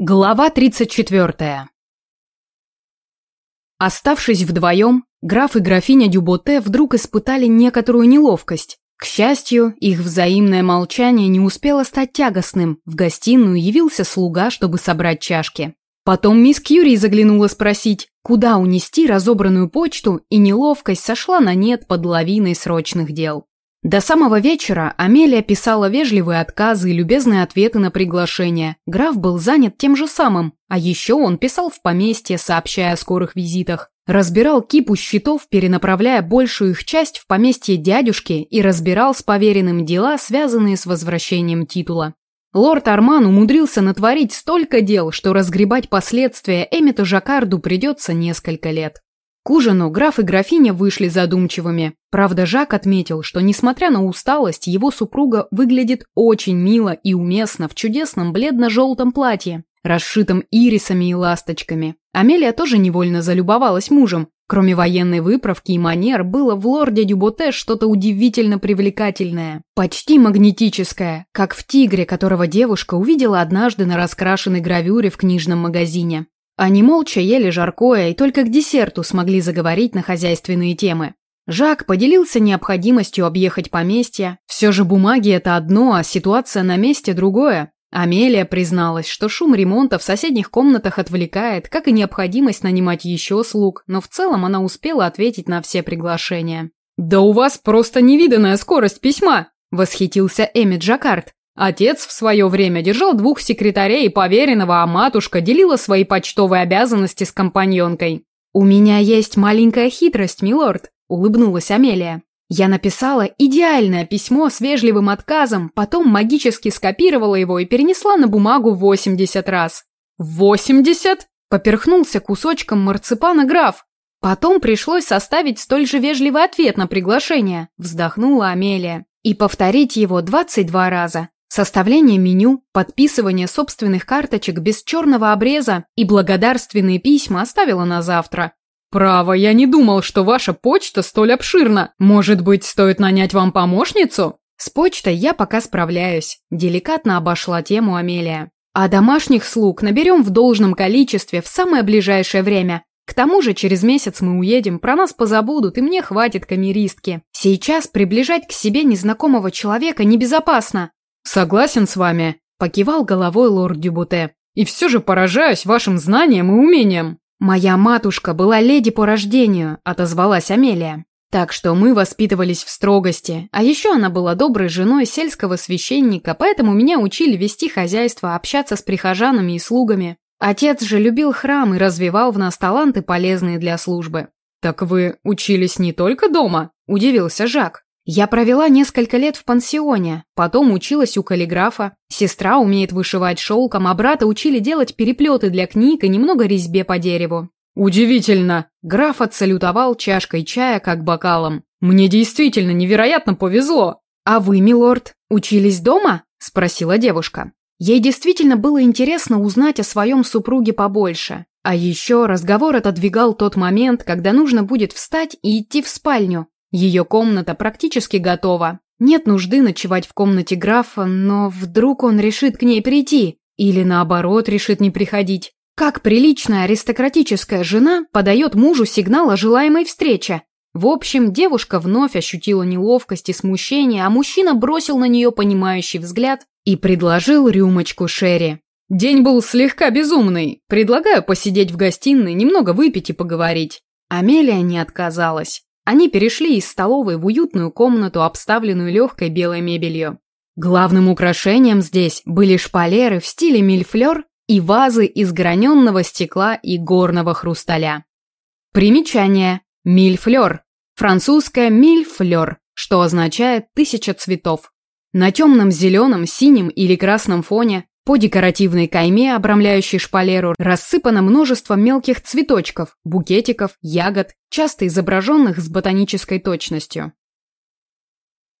Глава 34. Оставшись вдвоем, граф и графиня Дюботе вдруг испытали некоторую неловкость. К счастью, их взаимное молчание не успело стать тягостным. В гостиную явился слуга, чтобы собрать чашки. Потом мисс Кьюри заглянула спросить, куда унести разобранную почту, и неловкость сошла на нет под лавиной срочных дел. До самого вечера Амелия писала вежливые отказы и любезные ответы на приглашения. Граф был занят тем же самым, а еще он писал в поместье, сообщая о скорых визитах. Разбирал кипу счетов, перенаправляя большую их часть в поместье дядюшки и разбирал с поверенным дела, связанные с возвращением титула. Лорд Арман умудрился натворить столько дел, что разгребать последствия Эмиту Жакарду придется несколько лет. К ужину граф и графиня вышли задумчивыми. Правда, Жак отметил, что, несмотря на усталость, его супруга выглядит очень мило и уместно в чудесном бледно-желтом платье, расшитом ирисами и ласточками. Амелия тоже невольно залюбовалась мужем. Кроме военной выправки и манер, было в лорде Дюботе что-то удивительно привлекательное, почти магнетическое, как в тигре, которого девушка увидела однажды на раскрашенной гравюре в книжном магазине. Они молча ели жаркое и только к десерту смогли заговорить на хозяйственные темы. Жак поделился необходимостью объехать поместье. Все же бумаги – это одно, а ситуация на месте – другое. Амелия призналась, что шум ремонта в соседних комнатах отвлекает, как и необходимость нанимать еще слуг, но в целом она успела ответить на все приглашения. «Да у вас просто невиданная скорость письма!» – восхитился Эми Джакард. Отец в свое время держал двух секретарей и поверенного, а матушка делила свои почтовые обязанности с компаньонкой. «У меня есть маленькая хитрость, милорд», – улыбнулась Амелия. Я написала идеальное письмо с вежливым отказом, потом магически скопировала его и перенесла на бумагу 80 раз. «Восемьдесят?» – поперхнулся кусочком марципана граф. Потом пришлось составить столь же вежливый ответ на приглашение, вздохнула Амелия, и повторить его 22 раза. Составление меню, подписывание собственных карточек без черного обреза и благодарственные письма оставила на завтра. «Право, я не думал, что ваша почта столь обширна. Может быть, стоит нанять вам помощницу?» «С почтой я пока справляюсь», – деликатно обошла тему Амелия. «А домашних слуг наберем в должном количестве в самое ближайшее время. К тому же через месяц мы уедем, про нас позабудут, и мне хватит камеристки. Сейчас приближать к себе незнакомого человека небезопасно. «Согласен с вами», – покивал головой лорд Дюбуте. «И все же поражаюсь вашим знаниям и умениям». «Моя матушка была леди по рождению», – отозвалась Амелия. Так что мы воспитывались в строгости, а еще она была доброй женой сельского священника, поэтому меня учили вести хозяйство, общаться с прихожанами и слугами. Отец же любил храм и развивал в нас таланты, полезные для службы. «Так вы учились не только дома?» – удивился Жак. Я провела несколько лет в пансионе, потом училась у каллиграфа. Сестра умеет вышивать шелком, а брата учили делать переплеты для книг и немного резьбе по дереву. «Удивительно!» Граф отсалютовал чашкой чая, как бокалом. «Мне действительно невероятно повезло!» «А вы, милорд, учились дома?» – спросила девушка. Ей действительно было интересно узнать о своем супруге побольше. А еще разговор отодвигал тот момент, когда нужно будет встать и идти в спальню, ее комната практически готова. Нет нужды ночевать в комнате графа, но вдруг он решит к ней прийти. Или наоборот, решит не приходить. Как приличная аристократическая жена подает мужу сигнал о желаемой встрече? В общем, девушка вновь ощутила неловкость и смущение, а мужчина бросил на нее понимающий взгляд и предложил рюмочку Шерри. День был слегка безумный. Предлагаю посидеть в гостиной, немного выпить и поговорить. Амелия не отказалась. Они перешли из столовой в уютную комнату, обставленную легкой белой мебелью. Главным украшением здесь были шпалеры в стиле мильфлер и вазы из граненного стекла и горного хрусталя. Примечание. Мильфлер. Французское мильфлер, что означает «тысяча цветов». На темном зеленом, синем или красном фоне по декоративной кайме, обрамляющей шпалеру, рассыпано множество мелких цветочков, букетиков, ягод, часто изображенных с ботанической точностью.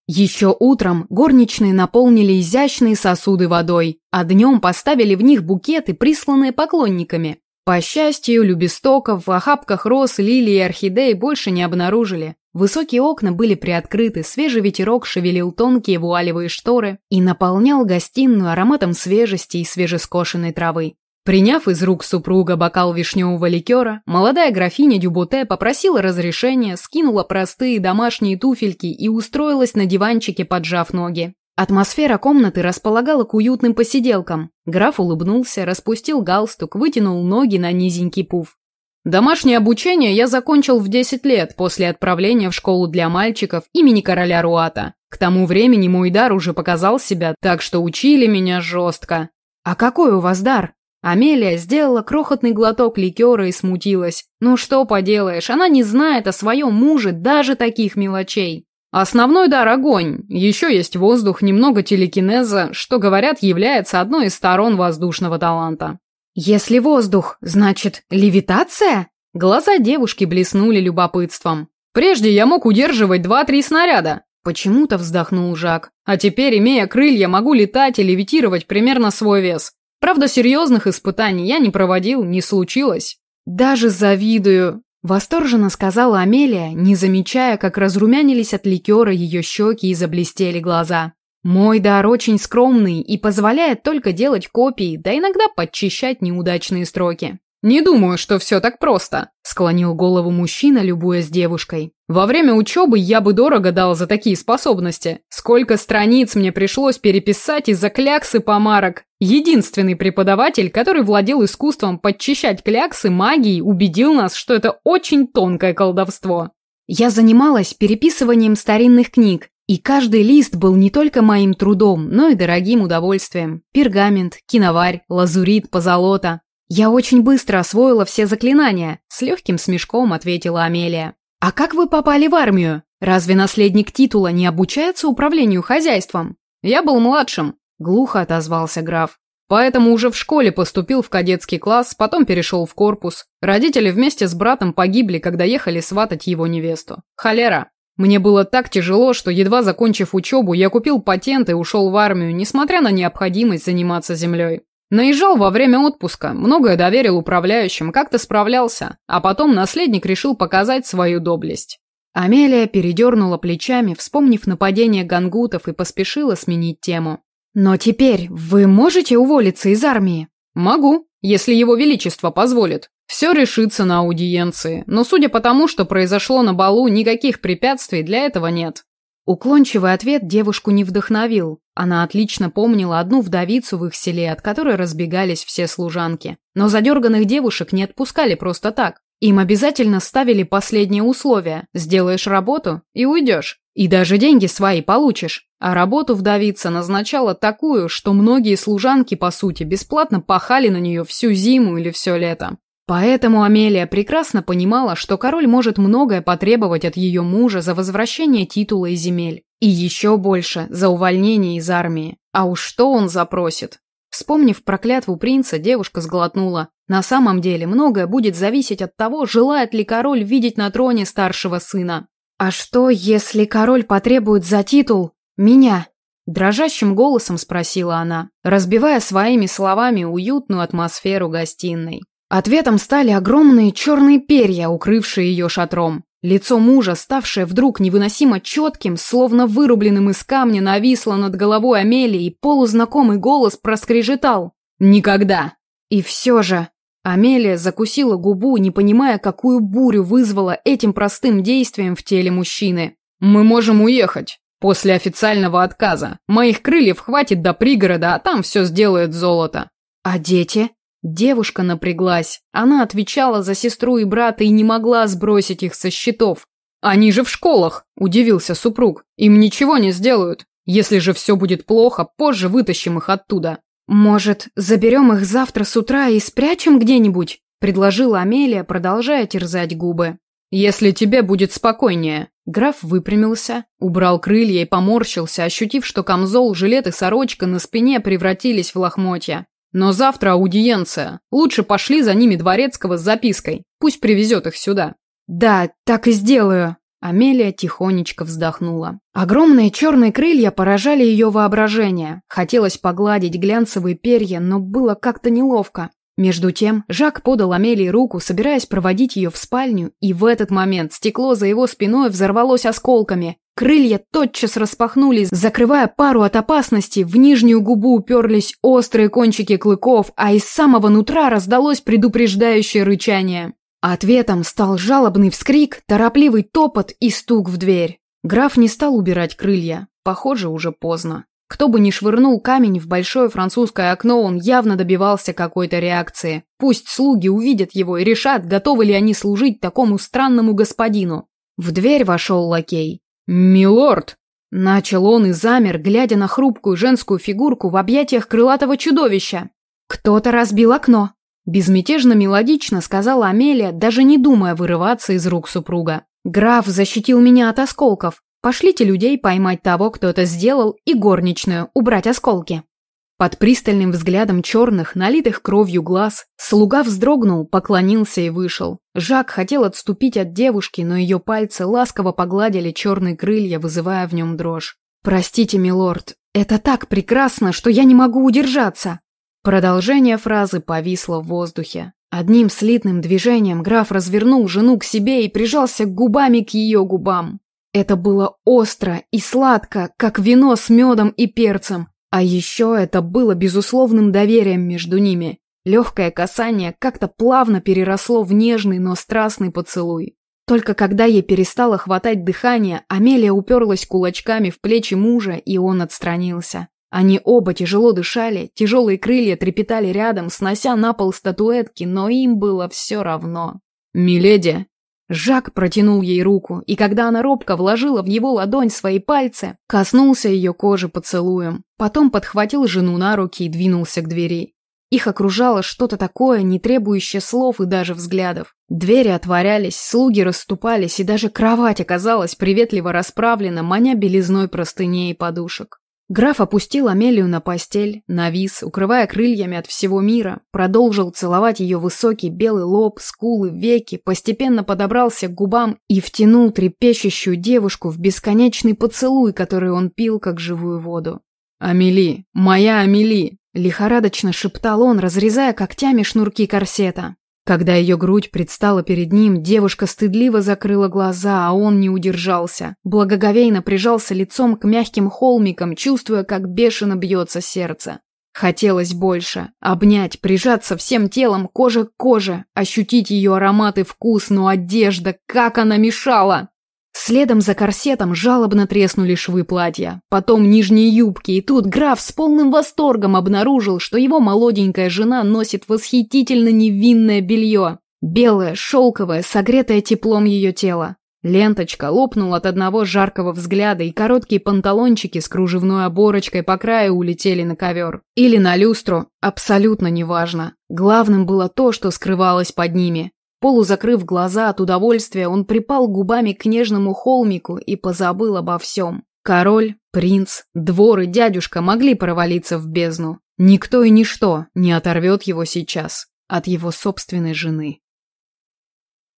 Еще утром горничные наполнили изящные сосуды водой, а днем поставили в них букеты, присланные поклонниками. По счастью, любестоков в охапках роз, лилий и орхидей больше не обнаружили. Высокие окна были приоткрыты, свежий ветерок шевелил тонкие вуалевые шторы и наполнял гостиную ароматом свежести и свежескошенной травы. Приняв из рук супруга бокал вишневого ликера, молодая графиня Дюботе попросила разрешения, скинула простые домашние туфельки и устроилась на диванчике, поджав ноги. Атмосфера комнаты располагала к уютным посиделкам. Граф улыбнулся, распустил галстук, вытянул ноги на низенький пуф. Домашнее обучение я закончил в 10 лет после отправления в школу для мальчиков имени короля Руата. К тому времени мой дар уже показал себя, так что учили меня жестко. «А какой у вас дар?» Амелия сделала крохотный глоток ликера и смутилась. Ну что поделаешь, она не знает о своем муже даже таких мелочей. Основной дар – огонь. Еще есть воздух, немного телекинеза, что, говорят, является одной из сторон воздушного таланта. Если воздух, значит, левитация? Глаза девушки блеснули любопытством. Прежде я мог удерживать два-три снаряда. Почему-то вздохнул Жак. А теперь, имея крылья, могу летать и левитировать примерно свой вес. Правда, серьезных испытаний я не проводил, не случилось. Даже завидую. Восторженно сказала Амелия, не замечая, как разрумянились от ликера ее щеки и заблестели глаза. Мой дар очень скромный и позволяет только делать копии, да иногда подчищать неудачные строки. «Не думаю, что все так просто», – склонил голову мужчина, любуясь девушкой. «Во время учебы я бы дорого дал за такие способности. Сколько страниц мне пришлось переписать из-за кляксы помарок. Единственный преподаватель, который владел искусством подчищать кляксы магией, убедил нас, что это очень тонкое колдовство». Я занималась переписыванием старинных книг, и каждый лист был не только моим трудом, но и дорогим удовольствием. Пергамент, киноварь, лазурит, позолота. «Я очень быстро освоила все заклинания», – с легким смешком ответила Амелия. «А как вы попали в армию? Разве наследник титула не обучается управлению хозяйством?» «Я был младшим», – глухо отозвался граф. «Поэтому уже в школе поступил в кадетский класс, потом перешел в корпус. Родители вместе с братом погибли, когда ехали сватать его невесту. Холера. Мне было так тяжело, что, едва закончив учебу, я купил патент и ушел в армию, несмотря на необходимость заниматься землей. Наезжал во время отпуска, многое доверил управляющим, как-то справлялся, а потом наследник решил показать свою доблесть. Амелия передернула плечами, вспомнив нападение гангутов и поспешила сменить тему. «Но теперь вы можете уволиться из армии?» «Могу, если его величество позволит. Все решится на аудиенции, но судя по тому, что произошло на балу, никаких препятствий для этого нет». Уклончивый ответ девушку не вдохновил. Она отлично помнила одну вдовицу в их селе, от которой разбегались все служанки. Но задерганных девушек не отпускали просто так. Им обязательно ставили последнее условие – сделаешь работу и уйдешь. И даже деньги свои получишь. А работу вдовица назначала такую, что многие служанки, по сути, бесплатно пахали на нее всю зиму или все лето. Поэтому Амелия прекрасно понимала, что король может многое потребовать от ее мужа за возвращение титула и земель. И еще больше за увольнение из армии. А уж что он запросит? Вспомнив проклятву принца, девушка сглотнула. На самом деле многое будет зависеть от того, желает ли король видеть на троне старшего сына. «А что, если король потребует за титул меня?» Дрожащим голосом спросила она, разбивая своими словами уютную атмосферу гостиной. Ответом стали огромные черные перья, укрывшие ее шатром. Лицо мужа, ставшее вдруг невыносимо четким, словно вырубленным из камня, нависло над головой Амелии, и полузнакомый голос проскрежетал. «Никогда!» И все же... Амелия закусила губу, не понимая, какую бурю вызвала этим простым действием в теле мужчины. «Мы можем уехать. После официального отказа. Моих крыльев хватит до пригорода, а там все сделает золото». «А дети?» Девушка напряглась. Она отвечала за сестру и брата и не могла сбросить их со счетов. «Они же в школах», – удивился супруг. «Им ничего не сделают. Если же все будет плохо, позже вытащим их оттуда». «Может, заберем их завтра с утра и спрячем где-нибудь?» – предложила Амелия, продолжая терзать губы. «Если тебе будет спокойнее». Граф выпрямился, убрал крылья и поморщился, ощутив, что камзол, жилет и сорочка на спине превратились в лохмотья. Но завтра аудиенция. Лучше пошли за ними дворецкого с запиской. Пусть привезет их сюда. Да, так и сделаю. Амелия тихонечко вздохнула. Огромные черные крылья поражали ее воображение. Хотелось погладить глянцевые перья, но было как-то неловко. Между тем, Жак подал Амелии руку, собираясь проводить ее в спальню, и в этот момент стекло за его спиной взорвалось осколками. Крылья тотчас распахнулись, закрывая пару от опасности, в нижнюю губу уперлись острые кончики клыков, а из самого нутра раздалось предупреждающее рычание. Ответом стал жалобный вскрик, торопливый топот и стук в дверь. Граф не стал убирать крылья. Похоже, уже поздно. Кто бы ни швырнул камень в большое французское окно, он явно добивался какой-то реакции. Пусть слуги увидят его и решат, готовы ли они служить такому странному господину. В дверь вошел лакей. «Милорд!» Начал он и замер, глядя на хрупкую женскую фигурку в объятиях крылатого чудовища. «Кто-то разбил окно», – безмятежно мелодично сказала Амелия, даже не думая вырываться из рук супруга. «Граф защитил меня от осколков. Пошлите людей поймать того, кто это сделал, и горничную убрать осколки». Под пристальным взглядом черных, налитых кровью глаз, слуга вздрогнул, поклонился и вышел. Жак хотел отступить от девушки, но ее пальцы ласково погладили черные крылья, вызывая в нем дрожь. «Простите, милорд, это так прекрасно, что я не могу удержаться!» Продолжение фразы повисло в воздухе. Одним слитным движением граф развернул жену к себе и прижался губами к ее губам. Это было остро и сладко, как вино с медом и перцем, а еще это было безусловным доверием между ними. Легкое касание как-то плавно переросло в нежный, но страстный поцелуй. Только когда ей перестало хватать дыхания, Амелия уперлась кулачками в плечи мужа, и он отстранился. Они оба тяжело дышали, тяжелые крылья трепетали рядом, снося на пол статуэтки, но им было все равно. «Миледи!» Жак протянул ей руку, и когда она робко вложила в его ладонь свои пальцы, коснулся ее кожи поцелуем, потом подхватил жену на руки и двинулся к двери. Их окружало что-то такое, не требующее слов и даже взглядов. Двери отворялись, слуги расступались, и даже кровать оказалась приветливо расправлена, маня белизной простыней и подушек. Граф опустил Амелию на постель, навис, укрывая крыльями от всего мира, продолжил целовать ее высокий белый лоб, скулы, веки, постепенно подобрался к губам и втянул трепещущую девушку в бесконечный поцелуй, который он пил, как живую воду. «Амели! Моя Амели!» – лихорадочно шептал он, разрезая когтями шнурки корсета. Когда ее грудь предстала перед ним, девушка стыдливо закрыла глаза, а он не удержался. Благоговейно прижался лицом к мягким холмикам, чувствуя, как бешено бьется сердце. Хотелось больше. Обнять, прижаться всем телом, кожа к коже, ощутить ее аромат и вкус, но одежда, как она мешала! Следом за корсетом жалобно треснули швы платья, потом нижние юбки, и тут граф с полным восторгом обнаружил, что его молоденькая жена носит восхитительно невинное белье. Белое, шелковое, согретое теплом ее тела. Ленточка лопнула от одного жаркого взгляда, и короткие панталончики с кружевной оборочкой по краю улетели на ковер. Или на люстру, абсолютно неважно. Главным было то, что скрывалось под ними. Полузакрыв глаза от удовольствия, он припал губами к нежному холмику и позабыл обо всем. Король, принц, двор и дядюшка могли провалиться в бездну. Никто и ничто не оторвет его сейчас от его собственной жены.